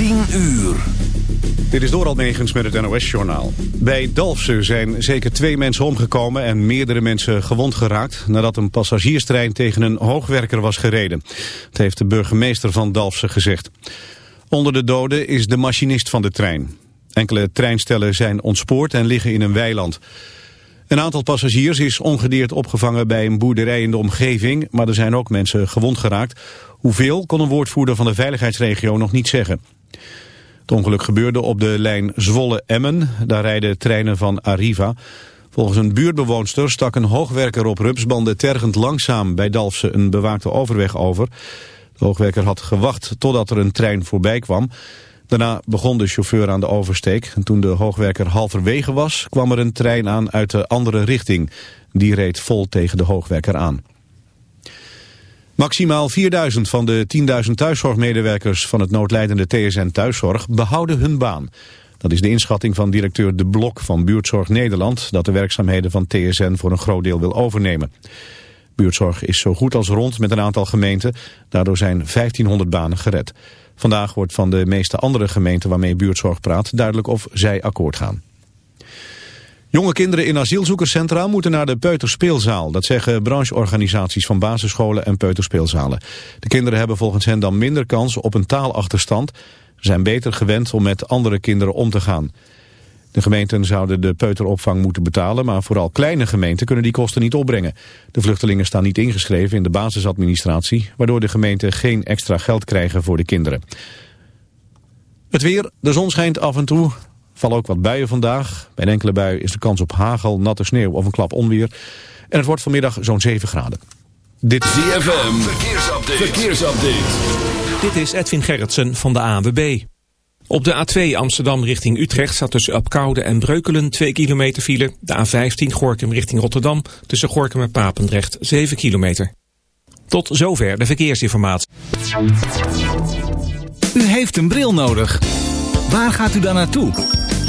10 uur. Dit is Doral Megens met het NOS-journaal. Bij Dalfsen zijn zeker twee mensen omgekomen en meerdere mensen gewond geraakt... nadat een passagierstrein tegen een hoogwerker was gereden. Dat heeft de burgemeester van Dalfsen gezegd. Onder de doden is de machinist van de trein. Enkele treinstellen zijn ontspoord en liggen in een weiland. Een aantal passagiers is ongedeerd opgevangen bij een boerderij in de omgeving... maar er zijn ook mensen gewond geraakt. Hoeveel kon een woordvoerder van de veiligheidsregio nog niet zeggen. Het ongeluk gebeurde op de lijn Zwolle-Emmen. Daar rijden treinen van Arriva. Volgens een buurtbewoonster stak een hoogwerker op rupsbanden tergend langzaam bij Dalfsen een bewaakte overweg over. De hoogwerker had gewacht totdat er een trein voorbij kwam. Daarna begon de chauffeur aan de oversteek. En toen de hoogwerker halverwege was, kwam er een trein aan uit de andere richting. Die reed vol tegen de hoogwerker aan. Maximaal 4000 van de 10.000 thuiszorgmedewerkers van het noodlijdende TSN Thuiszorg behouden hun baan. Dat is de inschatting van directeur De Blok van Buurtzorg Nederland... dat de werkzaamheden van TSN voor een groot deel wil overnemen. Buurtzorg is zo goed als rond met een aantal gemeenten. Daardoor zijn 1500 banen gered. Vandaag wordt van de meeste andere gemeenten waarmee buurtzorg praat... duidelijk of zij akkoord gaan. Jonge kinderen in asielzoekerscentra moeten naar de peuterspeelzaal. Dat zeggen brancheorganisaties van basisscholen en peuterspeelzalen. De kinderen hebben volgens hen dan minder kans op een taalachterstand. Ze zijn beter gewend om met andere kinderen om te gaan. De gemeenten zouden de peuteropvang moeten betalen, maar vooral kleine gemeenten kunnen die kosten niet opbrengen. De vluchtelingen staan niet ingeschreven in de basisadministratie, waardoor de gemeenten geen extra geld krijgen voor de kinderen. Het weer, de zon schijnt af en toe, vallen ook wat buien vandaag. Bij een enkele bui is de kans op hagel, natte sneeuw of een klap onweer. En het wordt vanmiddag zo'n 7 graden. Dit is ZFM, verkeersupdate. verkeersupdate. Dit is Edwin Gerritsen van de ANWB. Op de A2 Amsterdam richting Utrecht staat tussen Apkoude en Breukelen 2 kilometer file. De A15 Gorkum richting Rotterdam tussen Gorkum en Papendrecht 7 kilometer. Tot zover de verkeersinformatie. U heeft een bril nodig. Waar gaat u dan naartoe?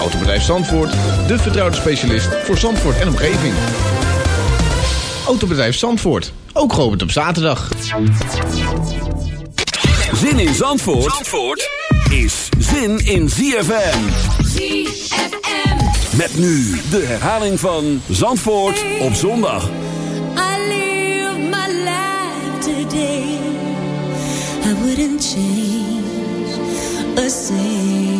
Autobedrijf Zandvoort, de vertrouwde specialist voor Zandvoort en omgeving. Autobedrijf Zandvoort, ook geopend op zaterdag. Zin in Zandvoort, Zandvoort is zin in ZFM. ZFM. Met nu de herhaling van Zandvoort op zondag. I live my life today. I wouldn't change a single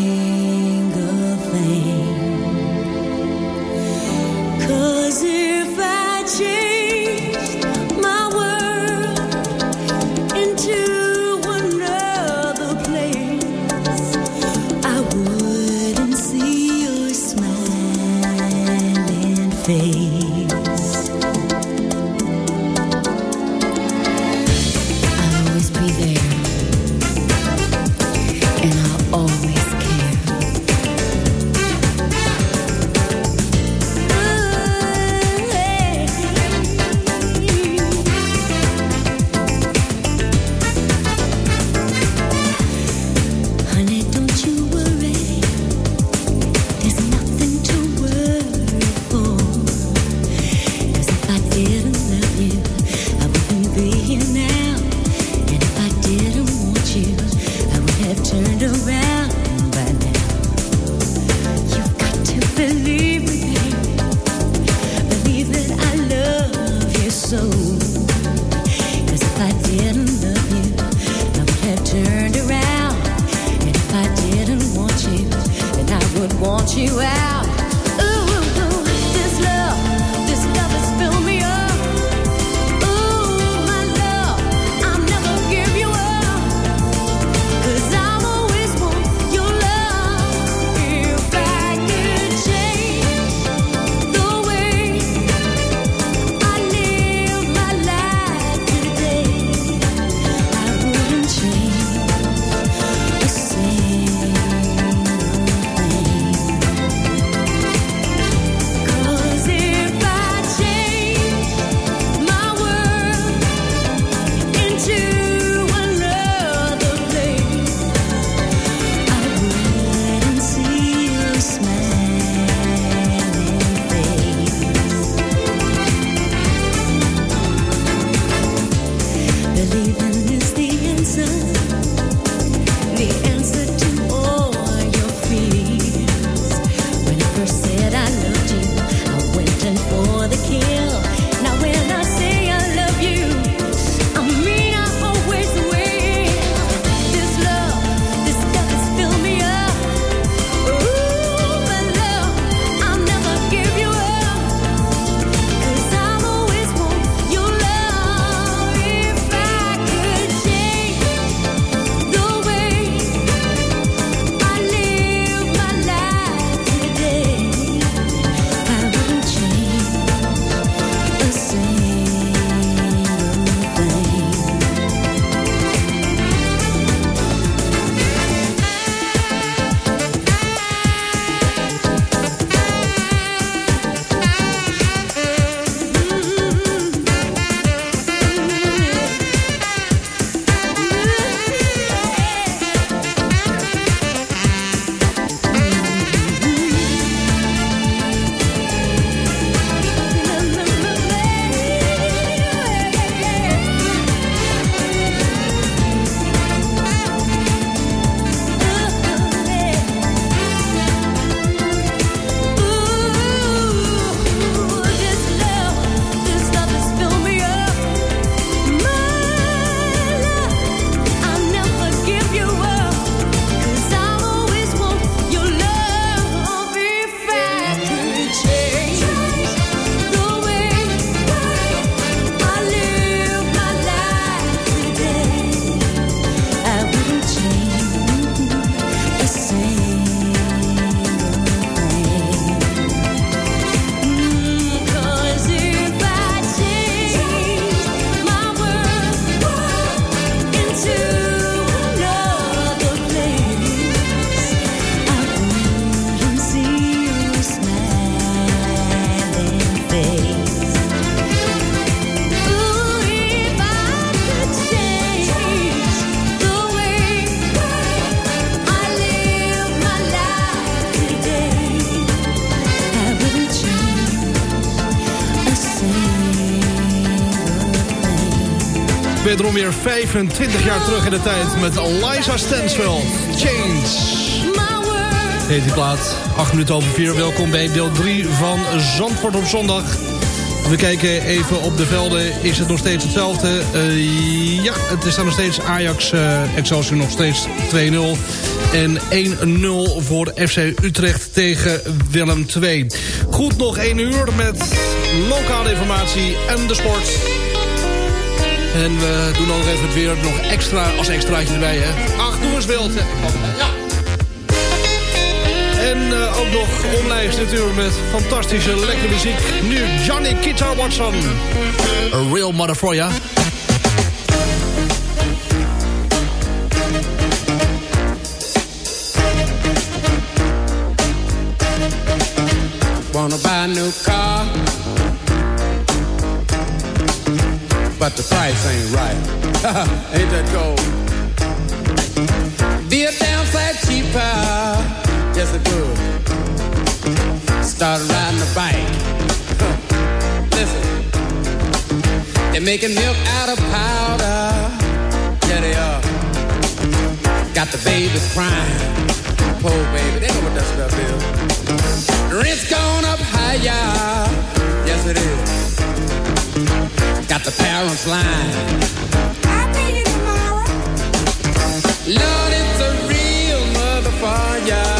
25 jaar terug in de tijd met Liza Stansfield. Change. Heet die plaat. 8 minuten over 4. Welkom bij deel 3 van Zandvoort op zondag. We kijken even op de velden. Is het nog steeds hetzelfde? Eh, ja, het is dan nog steeds Ajax eh, Excelsior nog steeds 2-0. En 1-0 voor FC Utrecht tegen Willem II. Goed nog 1 uur met lokale informatie en de sport. En we doen dan nog even het weer nog extra als extraatje erbij. Hè. Ach, doe eens wild. altijd. Ja. En eh, ook nog omlijst natuurlijk met fantastische lekkere muziek. Nu Johnny Guitar Watson. A real mother for ya. Wanna buy a new car, but the price ain't right. ain't that gold? Be a sight cheaper, yes it would. Start riding the bike. Listen, they're making milk out of powder. Yeah, they are. Got the babies crying. Poor baby, they know what that stuff is. Rent's gone up higher. Yes, it is. Got the parents lying. I'll pay you tomorrow. Lord, it's a real motherfucker.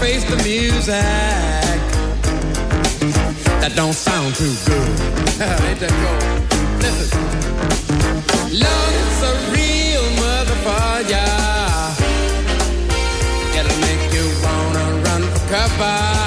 face the music. That don't sound too good. Ain't that cold? Listen. Lord, it's a real motherfucker. It'll make you wanna run for cover,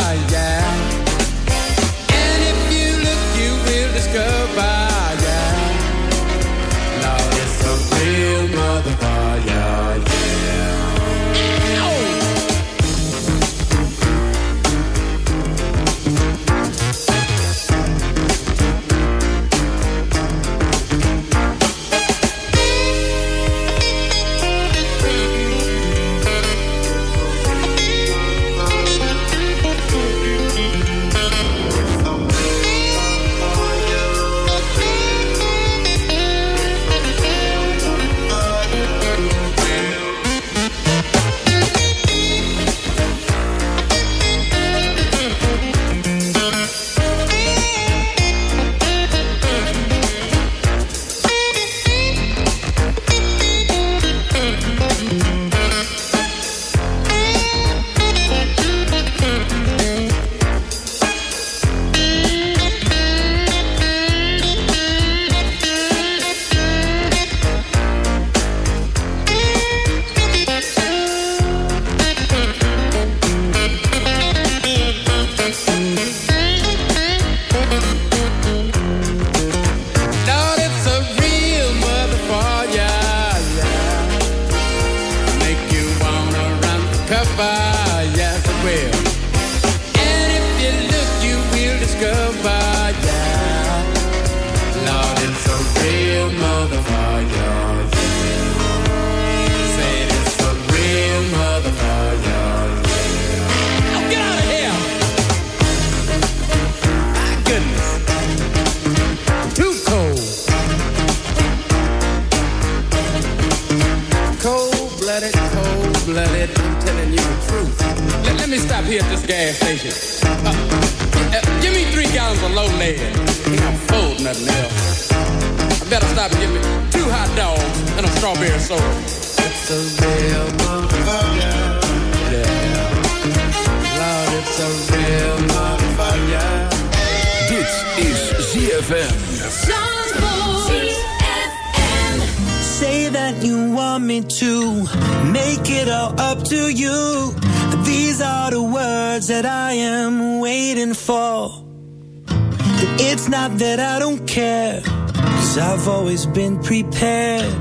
Dit is ZFM. Say that you want me to make it all up to you. These are the words that I am waiting for. It's not that I don't care, cause I've always been prepared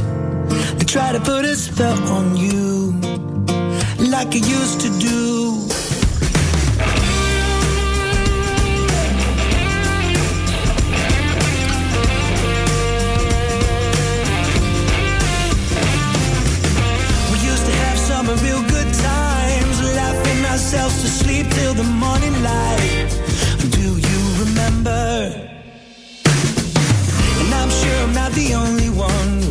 try to put a spell on you like I used to do. We used to have some real good times, laughing ourselves to sleep till the morning light. Do you remember? And I'm sure I'm not the only one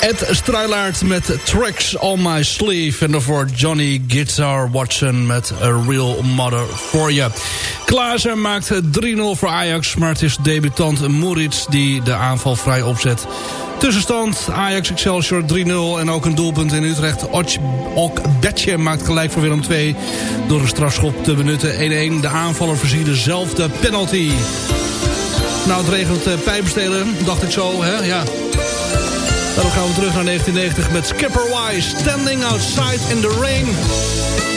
Ed Struilaert met Tracks on My Sleeve. En daarvoor Johnny Guitar Watson met A Real Mother for You. Klaassen maakt 3-0 voor Ajax. Maar het is debutant Moritz die de aanval vrij opzet. Tussenstand Ajax Excelsior 3-0 en ook een doelpunt in Utrecht. Ok Betje maakt gelijk voor Willem 2 door een strafschop te benutten. 1-1. De aanvaller voorziet dezelfde penalty. Nou, het regent uh, pijpenstelen, dacht ik zo, hè? Ja. Daarom gaan we terug naar 1990 met Skipper Wise. Standing outside in the rain.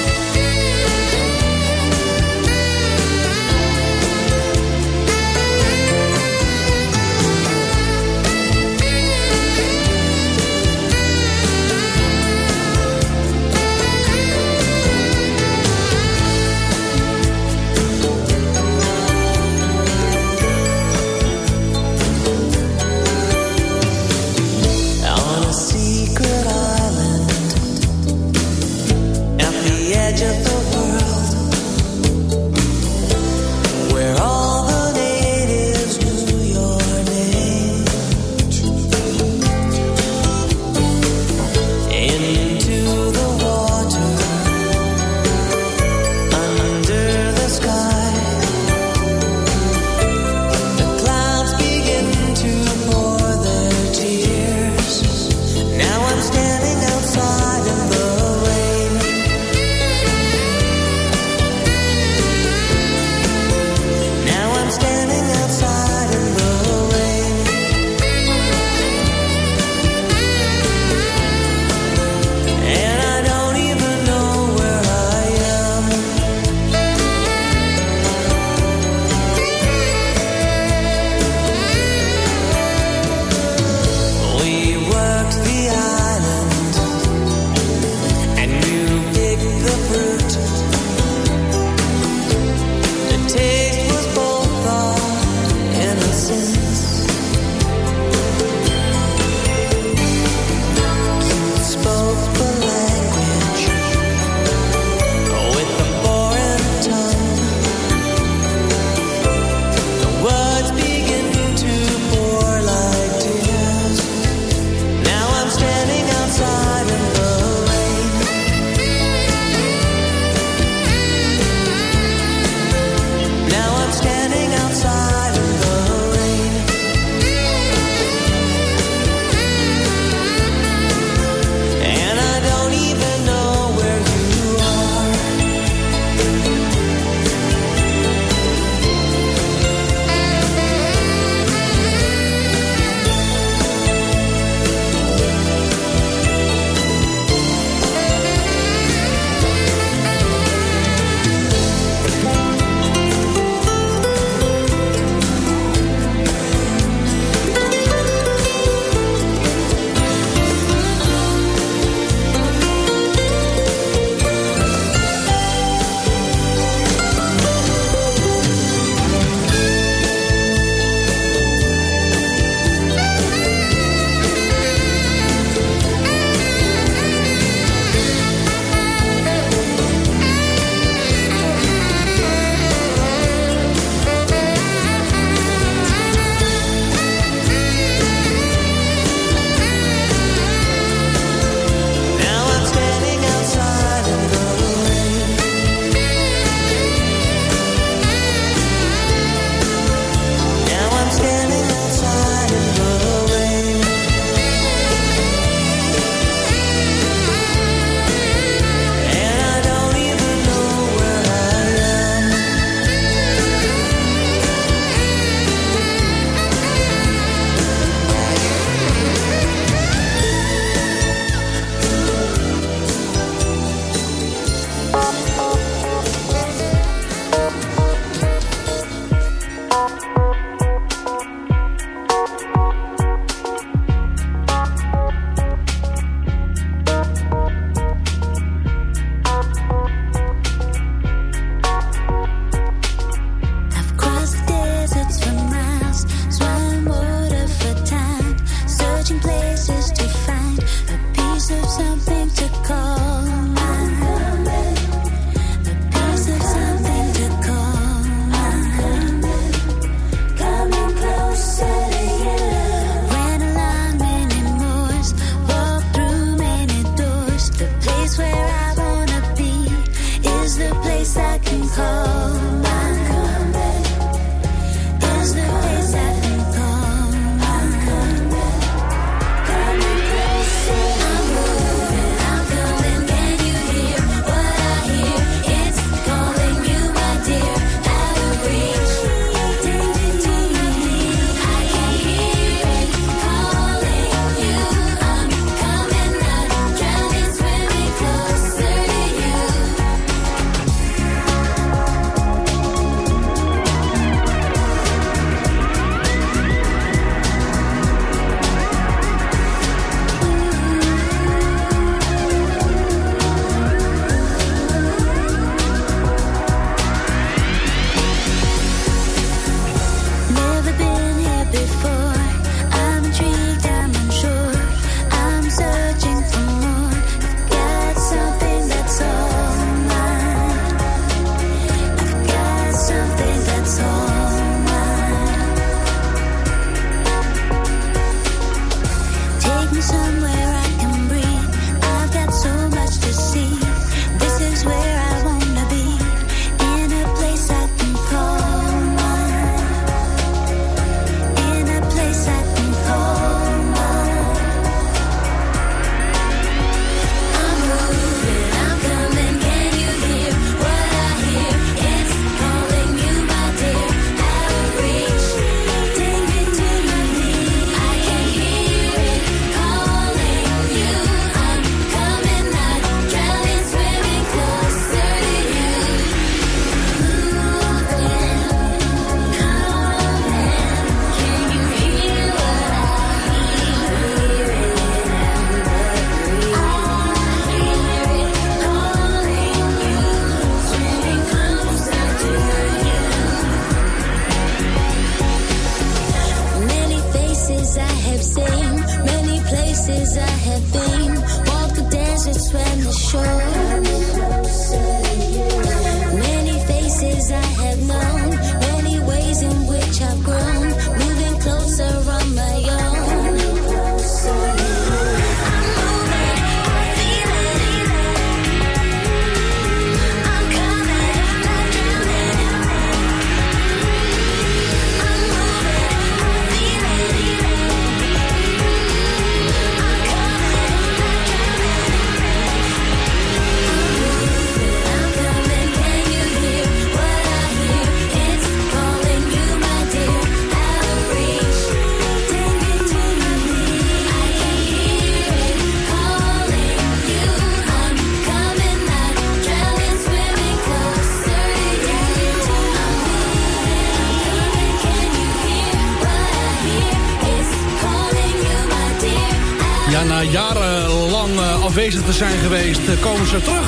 Eh, komen ze terug.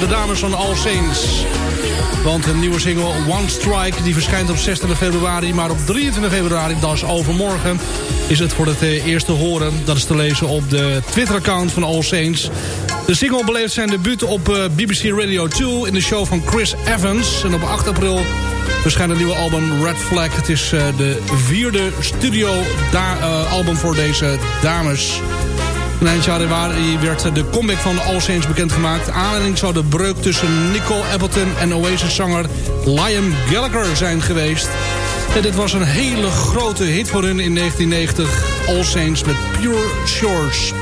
De dames van All Saints. Want een nieuwe single One Strike die verschijnt op 26 februari. Maar op 23 februari, dat is overmorgen, is het voor het eh, eerste horen. Dat is te lezen op de Twitter-account van All Saints. De single beleeft zijn debuut op eh, BBC Radio 2 in de show van Chris Evans. En op 8 april verschijnt een nieuwe album Red Flag. Het is de vierde studio da- eh, album voor deze dames. Eind januari werd de comeback van All Saints bekendgemaakt. Aanleiding zou de breuk tussen Nicole Appleton en Oasis-zanger Liam Gallagher zijn geweest. En dit was een hele grote hit voor hun in 1990. All Saints met Pure Shores.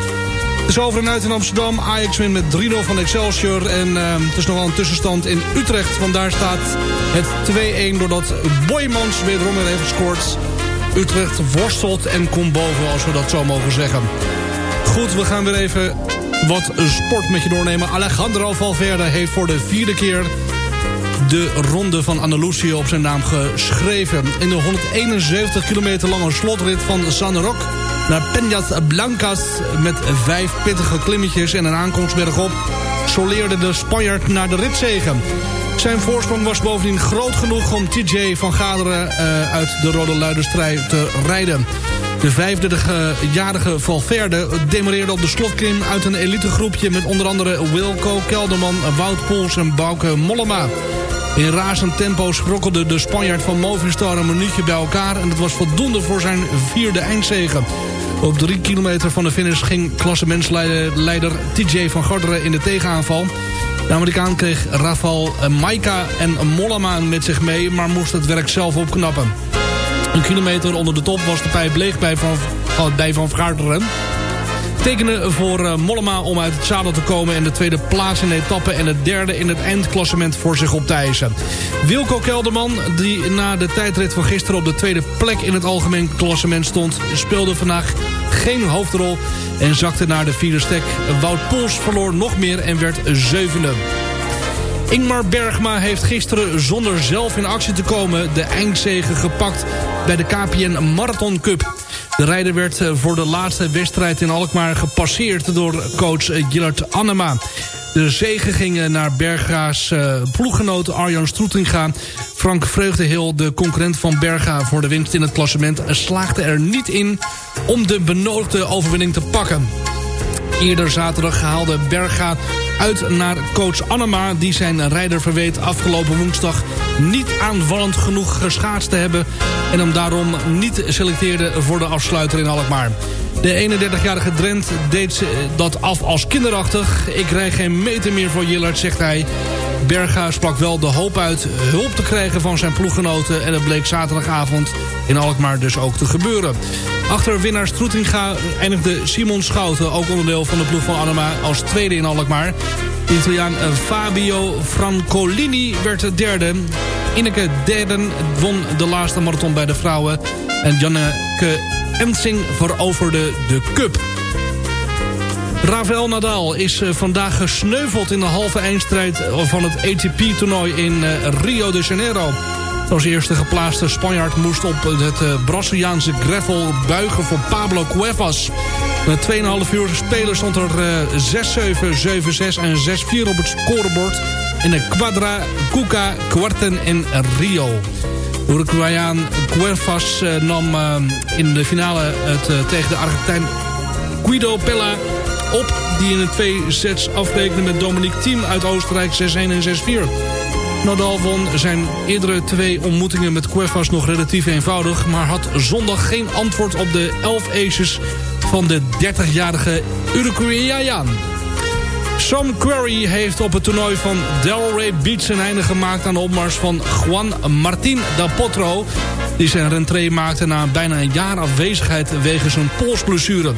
Het is over en uit in Amsterdam. Ajax wint met 3-0 van Excelsior. En eh, het is nog wel een tussenstand in Utrecht. Want daar staat het 2-1 doordat Boymans wederom weer heeft gescoord. Utrecht worstelt en komt boven, als we dat zo mogen zeggen. Goed, we gaan weer even wat sport met je doornemen. Alejandro Valverde heeft voor de vierde keer de ronde van Andalusië op zijn naam geschreven. In de 171 kilometer lange slotrit van San Roque naar Peñas Blancas... met vijf pittige klimmetjes en een aankomst bergop... soleerde de Spanjaard naar de ritzegen. Zijn voorsprong was bovendien groot genoeg om TJ van Gaderen uh, uit de Rode Luiderstrijd te rijden. De 35-jarige Valverde demoreerde op de slotklim uit een elitegroepje... met onder andere Wilco Kelderman, Wout Poels en Bauke Mollema. In razend tempo sprokkelde de Spanjaard van Movistar een minuutje bij elkaar... en dat was voldoende voor zijn vierde eindzegen. Op drie kilometer van de finish ging klassementsleider TJ van Garderen in de tegenaanval. De Amerikaan kreeg Rafael Maika en Mollema met zich mee... maar moest het werk zelf opknappen. Een kilometer onder de top was de pijp leeg bij Van, bij van Garderen tekenen voor uh, Mollema om uit het zadel te komen... en de tweede plaats in de etappe en het derde in het eindklassement voor zich op te eisen. Wilco Kelderman, die na de tijdrit van gisteren op de tweede plek in het algemeen klassement stond... speelde vandaag geen hoofdrol en zakte naar de vierde stek. Wout Poels verloor nog meer en werd zevende. Ingmar Bergma heeft gisteren zonder zelf in actie te komen... de eindzege gepakt bij de KPN Marathon Cup. De rijder werd eh, voor de laatste wedstrijd in Alkmaar gepasseerd door coach eh, Gillard Annema. De zege ging eh, naar Berga's ploeggenoot Arjan Stroetinga. Frank Vreugdehil, de concurrent van Berga voor de winst in het klassement... slaagde er niet in om de benodigde overwinning te pakken. Eerder zaterdag haalde Berga uit naar coach Annema... die zijn rijder verweet afgelopen woensdag niet aanvallend genoeg geschaatst te hebben... en hem daarom niet selecteerde voor de afsluiter in Alkmaar. De 31-jarige Drent deed dat af als kinderachtig. Ik krijg geen meter meer voor Jillard, zegt hij. Berga sprak wel de hoop uit hulp te krijgen van zijn ploeggenoten... en dat bleek zaterdagavond in Alkmaar dus ook te gebeuren. Achter winnaar Stroetinga eindigde Simon Schouten... ook onderdeel van de ploeg van Anema als tweede in Alkmaar. De Italiaan Fabio Francolini werd derde. Ineke Derden won de laatste marathon bij de vrouwen. En Janneke Ensing veroverde de cup. Rafael Nadal is eh, vandaag gesneuveld in de halve eindstrijd van het ATP-toernooi in eh, Rio de Janeiro. Als eerste geplaatste Spanjaard moest op het eh, Braziliaanse gravel buigen voor Pablo Cuevas. Met 2,5 uur spelen stond er 6-7, 7-6 en 6-4 op het scorebord in de Quadra Cuca Cuarten in Rio. Uruguayaan Cuevas nam in de finale het tegen de Argentijn Guido Pella op... die in de twee sets afrekende met Dominique Thiem uit Oostenrijk 6-1 en 6-4. Nadal won zijn eerdere twee ontmoetingen met Cuevas nog relatief eenvoudig... maar had zondag geen antwoord op de 11 aces van de 30-jarige Uruguayaan. Sam Querrey heeft op het toernooi van Delray Beach een einde gemaakt aan de opmars van Juan Martín da Potro... die zijn rentree maakte na bijna een jaar afwezigheid wegens een polsblessure.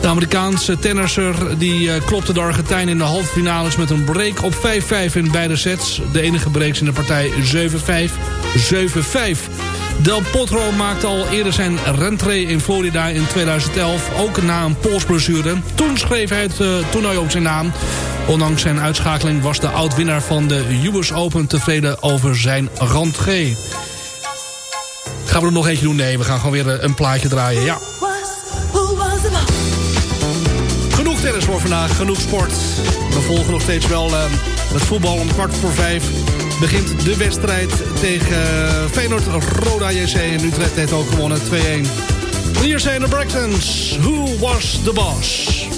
De Amerikaanse tennisser die uh, klopte de Argentijn in de halve finales met een break op 5-5 in beide sets. De enige breaks in de partij 7-5, 7-5. Del Potro maakte al eerder zijn rentree in Florida in 2011, ook na een polsblessure. Toen schreef hij het uh, toernooi op zijn naam. Ondanks zijn uitschakeling was de oud-winnaar van de US Open tevreden over zijn rentree. Gaan we er nog eentje doen? Nee, we gaan gewoon weer een plaatje draaien, ja. Genoeg tennis voor vandaag, genoeg sport. We volgen nog steeds wel uh, het voetbal om kwart voor vijf. Begint de wedstrijd tegen uh, Feyenoord Roda JC. En Utrecht heeft ook gewonnen 2-1. Hier zijn de Bractons. Who was the boss?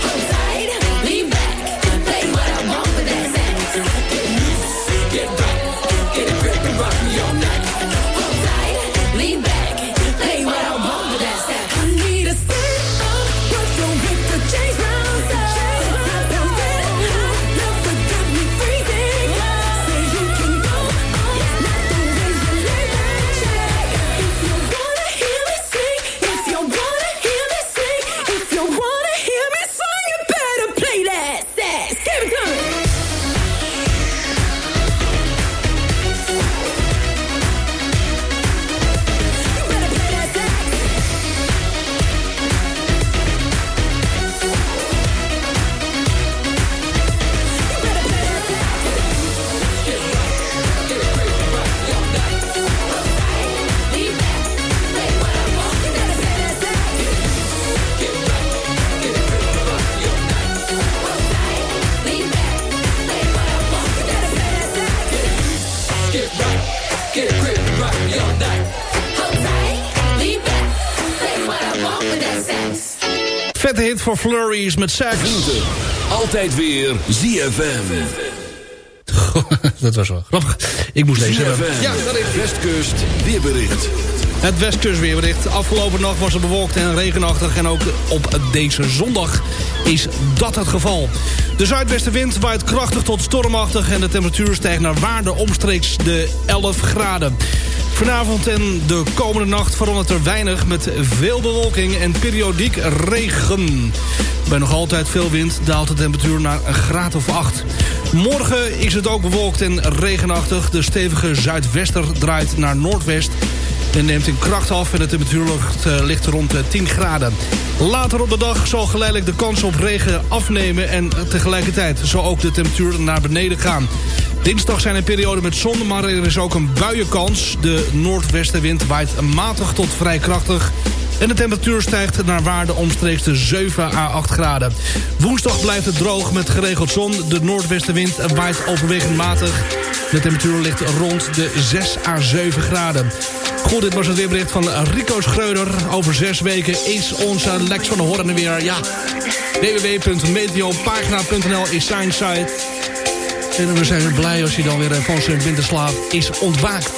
Voor Flurries met Sax. Altijd weer ZFM. dat was wel grappig. Ik moest deze hebben. Ja, dat is Westkust weerbericht. Het Westkustweerbericht. Afgelopen nacht was het bewolkt en regenachtig. En ook op deze zondag is dat het geval. De zuidwestenwind waait krachtig tot stormachtig... en de temperatuur stijgt naar waarde omstreeks de 11 graden. Vanavond en de komende nacht verandert er weinig... met veel bewolking en periodiek regen. Bij nog altijd veel wind daalt de temperatuur naar een graad of 8. Morgen is het ook bewolkt en regenachtig. De stevige zuidwester draait naar noordwest en neemt in kracht af en de temperatuur ligt, eh, rond de 10 graden. Later op de dag zal geleidelijk de kans op regen afnemen... en tegelijkertijd zal ook de temperatuur naar beneden gaan. Dinsdag zijn er perioden met zon, maar er is ook een buienkans. De noordwestenwind waait matig tot vrij krachtig... En de temperatuur stijgt naar waarde omstreeks de 7 à 8 graden. Woensdag blijft het droog met geregeld zon. De noordwestenwind waait overwegend matig. De temperatuur ligt rond de 6 à 7 graden. Goed, dit was het weerbericht van Rico Schreuder. Over zes weken is onze Lex van de Hoorn er weer. Ja, www.meteopagina.nl is zijn site. En we zijn blij als hij dan weer van zijn winterslaap is ontwaakt.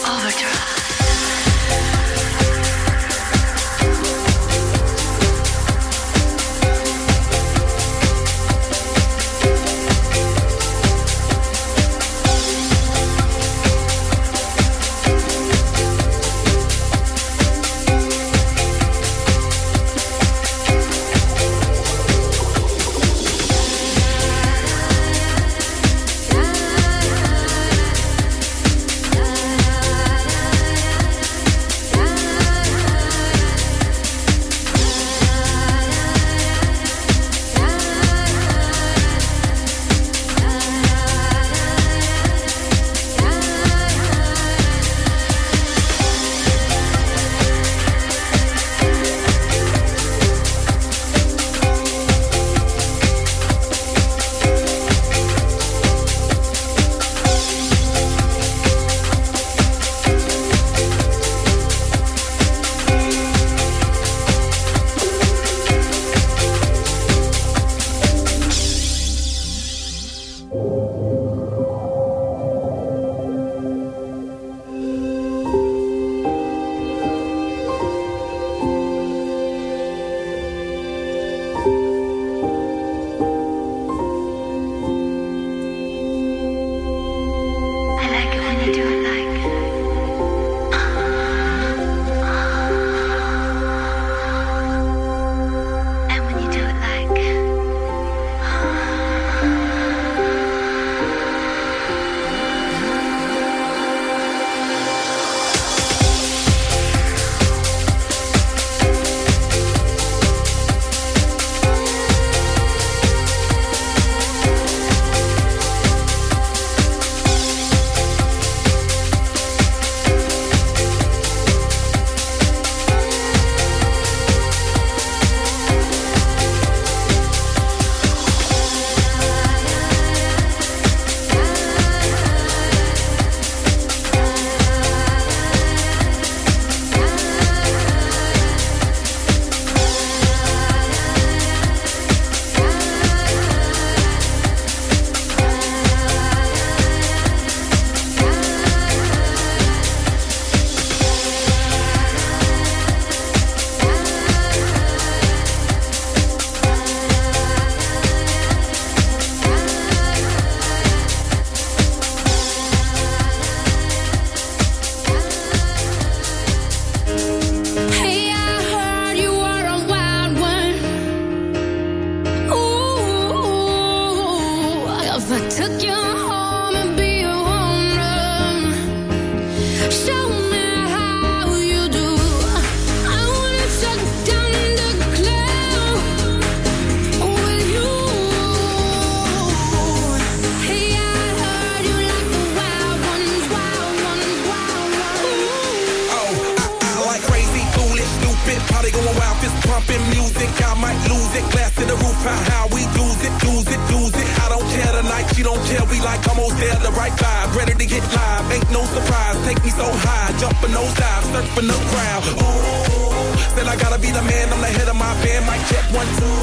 Jumping those dives, surfing the crowd. Ooh, said I gotta be the man, I'm the head of my band, mic check one, two.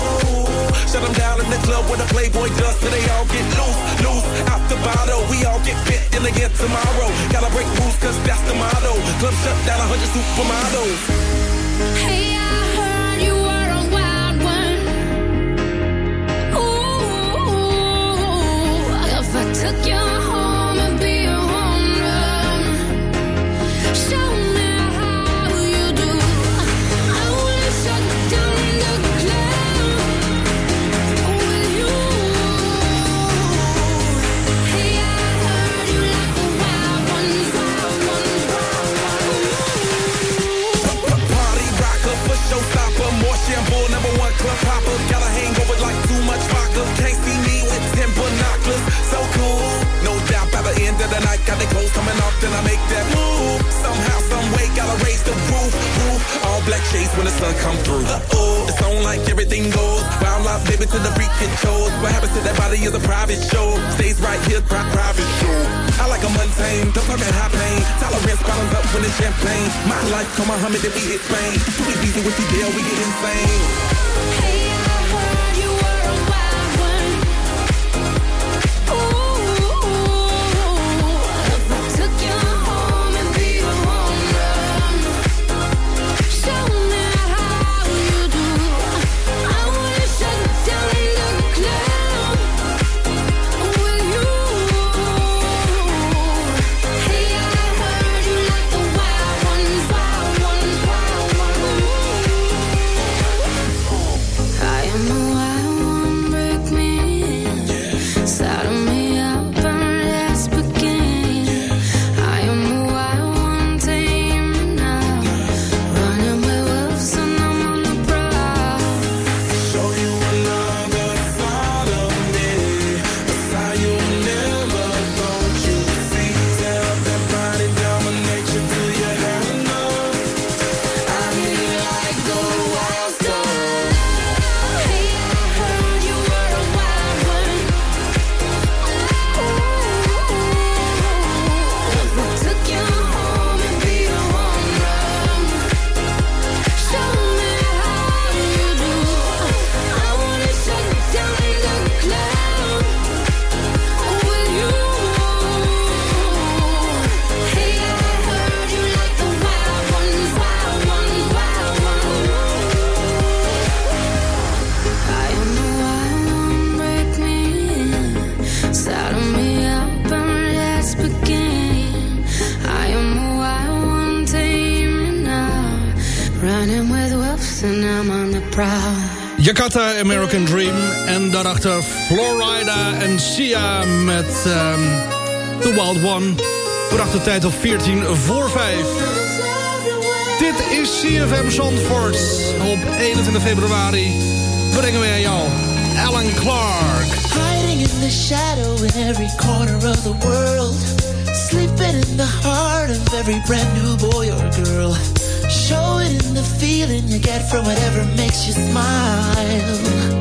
Shut them down in the club where the Playboy does, so they all get loose, loose, out the bottle. We all get fit in again tomorrow. Gotta break rules, cause that's the motto. Club shut down, 100 supermodels. Hey, I heard you club popper. Got a hangover like too much vodka. Can't end of the night, got the clothes coming off, then I make that move. Somehow, some way, gotta raise the roof, roof. All black shades when the sun come through. Uh oh, it's on like everything goes. Wild out, baby, to the freak shows. What happens to that body is a private show. Stays right here, pri- private show. I like a mundane, don't talk at high pain. Tolerance bottoms up when it's champagne. My life, come Muhammad, if we hit Spain. Too easy with the deal, we get insane. I One. Bracht de tijd op 14 voor 5. Dit is CFM Zandvoort. Op 21 februari brengen wij aan jou Alan Clark. Hiding in the shadow in every corner of the world. Sleeping in the heart of every brand new boy or girl. Show it in the feeling you get from whatever makes you smile.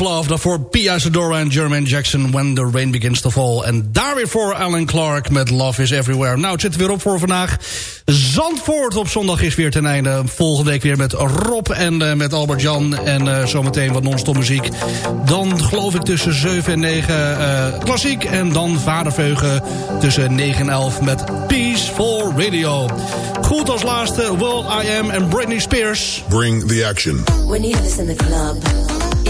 Of Love. Daarvoor Pia Zadora en Jermaine Jackson... When the Rain Begins to Fall. En daar weer voor Alan Clark met Love is Everywhere. Nou, het zit er weer op voor vandaag. Zandvoort op zondag is weer ten einde. Volgende week weer met Rob en uh, met Albert-Jan. En uh, zometeen wat non-stop muziek. Dan geloof ik tussen 7 en 9 uh, klassiek. En dan Vaderveugen tussen 9 en 11 met Peaceful Radio. Goed als laatste Will I Am en Britney Spears. Bring the action. When you have this in the club,